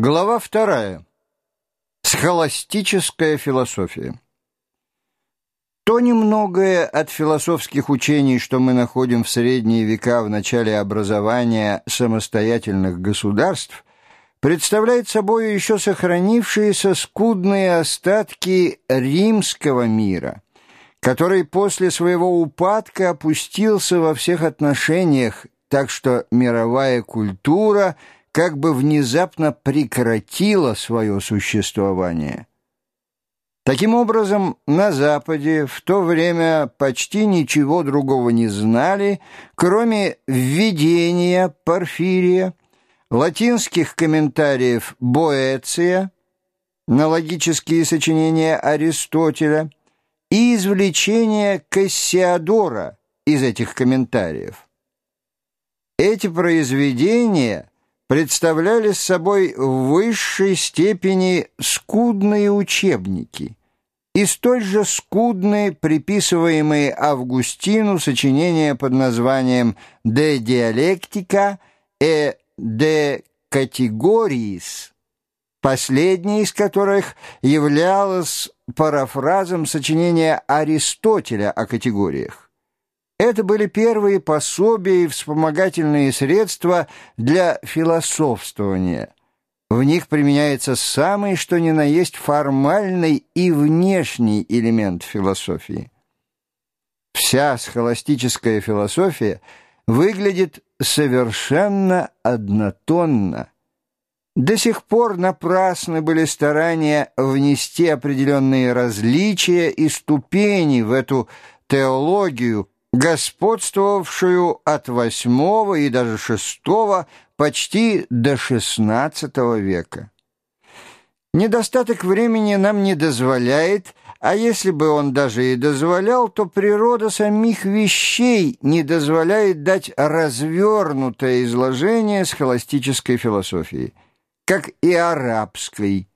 Глава вторая. Схоластическая философия. То немногое от философских учений, что мы находим в средние века в начале образования самостоятельных государств, представляет собой еще сохранившиеся скудные остатки римского мира, который после своего упадка опустился во всех отношениях, так что мировая культура – как бы внезапно прекратила свое существование. Таким образом, на Западе в то время почти ничего другого не знали, кроме введения Порфирия, латинских комментариев Боэция на логические сочинения Аристотеля и извлечения Кассиодора из этих комментариев. Эти произведения – представляли собой в высшей степени скудные учебники и столь же скудные приписываемые Августину сочинения под названием «De dialectica e de categoriis», последнее из которых являлось парафразом сочинения Аристотеля о категориях. Это были первые пособия и вспомогательные средства для философствования. В них применяется самый что ни на есть формальный и внешний элемент философии. Вся схоластическая философия выглядит совершенно однотонно. До сих пор напрасны были старания внести определенные различия и ступени в эту теологию, господствовавшую от восьмого и даже шестого почти до шестнадцатого века. Недостаток времени нам не дозволяет, а если бы он даже и дозволял, то природа самих вещей не дозволяет дать развернутое изложение схоластической философии, как и арабской,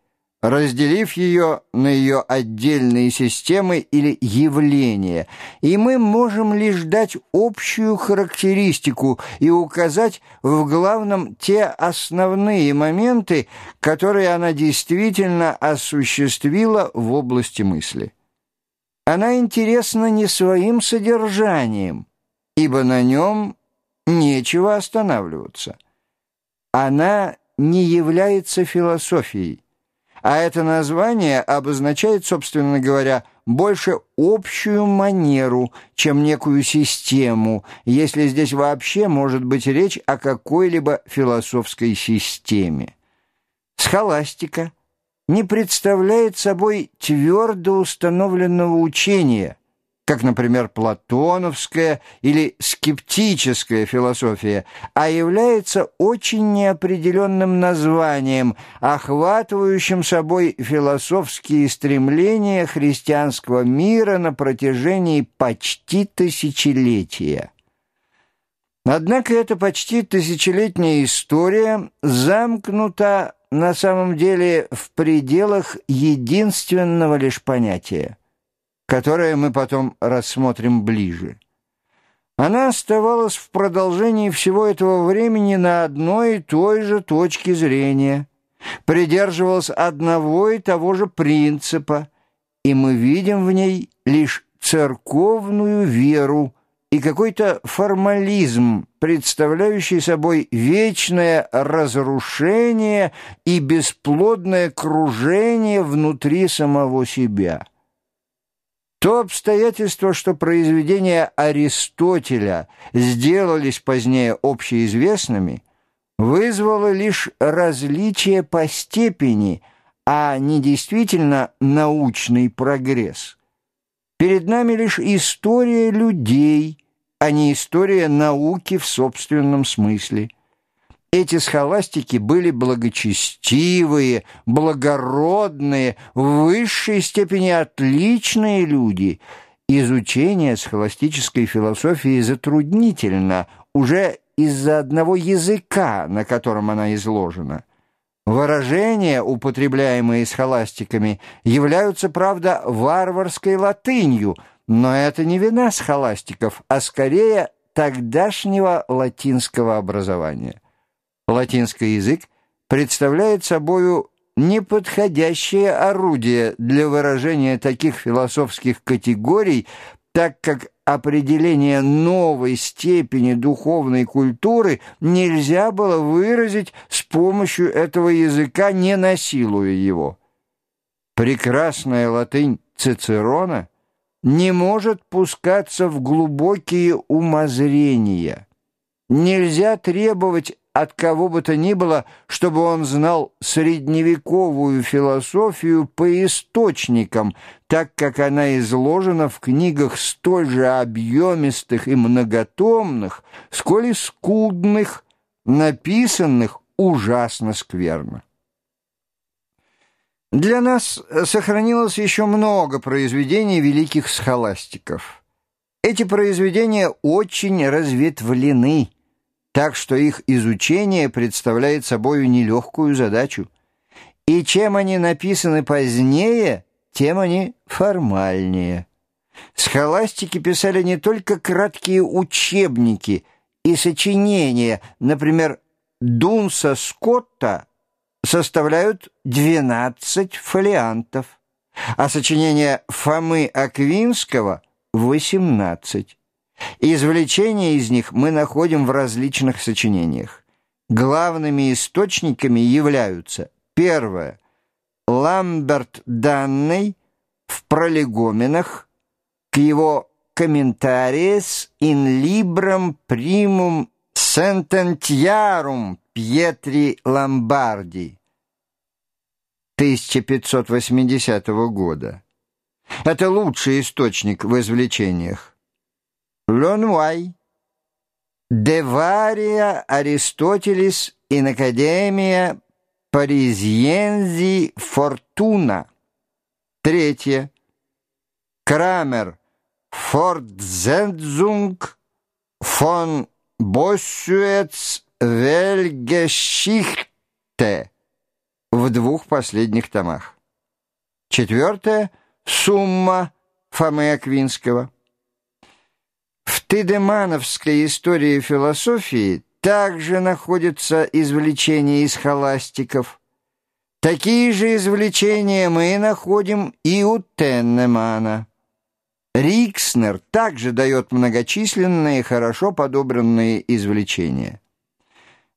разделив ее на ее отдельные системы или явления, и мы можем лишь дать общую характеристику и указать в главном те основные моменты, которые она действительно осуществила в области мысли. Она интересна не своим содержанием, ибо на нем нечего останавливаться. Она не является философией, а это название обозначает, собственно говоря, больше общую манеру, чем некую систему, если здесь вообще может быть речь о какой-либо философской системе. Схоластика не представляет собой твердо установленного учения – как, например, платоновская или скептическая философия, а является очень неопределенным названием, охватывающим собой философские стремления христианского мира на протяжении почти тысячелетия. Однако эта почти тысячелетняя история замкнута на самом деле в пределах единственного лишь понятия – которое мы потом рассмотрим ближе. Она оставалась в продолжении всего этого времени на одной и той же точке зрения, придерживалась одного и того же принципа, и мы видим в ней лишь церковную веру и какой-то формализм, представляющий собой вечное разрушение и бесплодное кружение внутри самого себя. То обстоятельство, что произведения Аристотеля сделались позднее общеизвестными, вызвало лишь различие по степени, а не действительно научный прогресс. Перед нами лишь история людей, а не история науки в собственном смысле – эти схоластики были благочестивые, благородные, в высшей степени отличные люди. Изучение схоластической философии затруднительно уже из-за одного языка, на котором она изложена. Выражения, употребляемые схоластиками, являются, правда, варварской латынью, но это не вина схоластиков, а скорее тогдашнего латинского образования. Латинский язык представляет собою неподходящее орудие для выражения таких философских категорий, так как определение новой степени духовной культуры нельзя было выразить с помощью этого языка, не насилуя его. Прекрасная латынь Цицерона не может пускаться в глубокие умозрения. Нельзя требовать от кого бы то ни было, чтобы он знал средневековую философию по источникам, так как она изложена в книгах столь же объемистых и многотомных, сколь и скудных, написанных ужасно скверно. Для нас сохранилось еще много произведений великих схоластиков. Эти произведения очень разветвлены, так что их изучение представляет собой нелегкую задачу. И чем они написаны позднее, тем они формальнее. Схоластики писали не только краткие учебники и сочинения, например, Дунса Скотта составляют 12 фолиантов, а сочинения Фомы Аквинского — 18. Извлечения из них мы находим в различных сочинениях. Главными источниками являются первое — Ламберт Данный в пролегоменах к его «Комментариес in libram primum sententiarum Пьетри Ламбарди 1580 года. Это лучший источник в извлечениях. Лонуай, Девария Аристотелис in Академия Паризьензи Фортуна. Третье. Крамер Фортзензунг фон Боссуэц Вельгешихте в двух последних томах. Четвертое. Сумма Фомы Аквинского. В Тедемановской истории философии также находятся извлечения из холастиков. Такие же извлечения мы находим и у Теннемана. Рикснер также дает многочисленные, хорошо подобранные извлечения.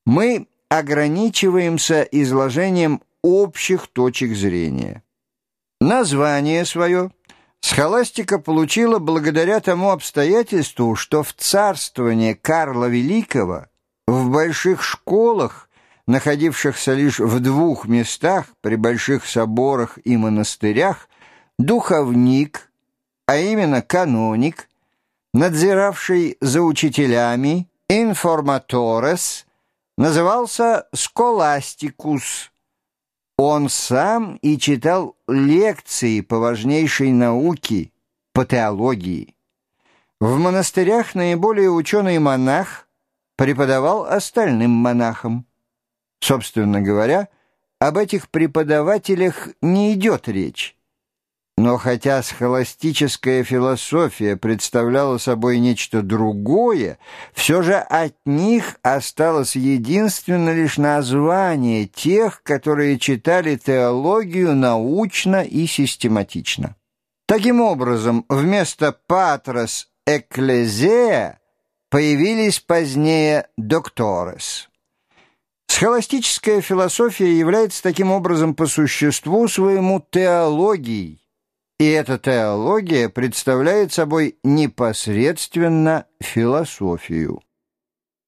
Мы ограничиваемся изложением общих точек зрения. Название свое – Схоластика получила благодаря тому обстоятельству, что в царствование Карла Великого в больших школах, находившихся лишь в двух местах при больших соборах и монастырях, духовник, а именно каноник, надзиравший за учителями, информаторес, назывался сколастикус – он сам и читал лекции по важнейшей науке, по теологии. В монастырях наиболее ученый монах преподавал остальным монахам. Собственно говоря, об этих преподавателях не идет речь. Но хотя схоластическая философия представляла собой нечто другое, все же от них осталось единственно лишь название тех, которые читали теологию научно и систематично. Таким образом, вместо «патрос экклезея» появились позднее «докторес». Схоластическая философия является таким образом по существу своему теологией, и эта теология представляет собой непосредственно философию.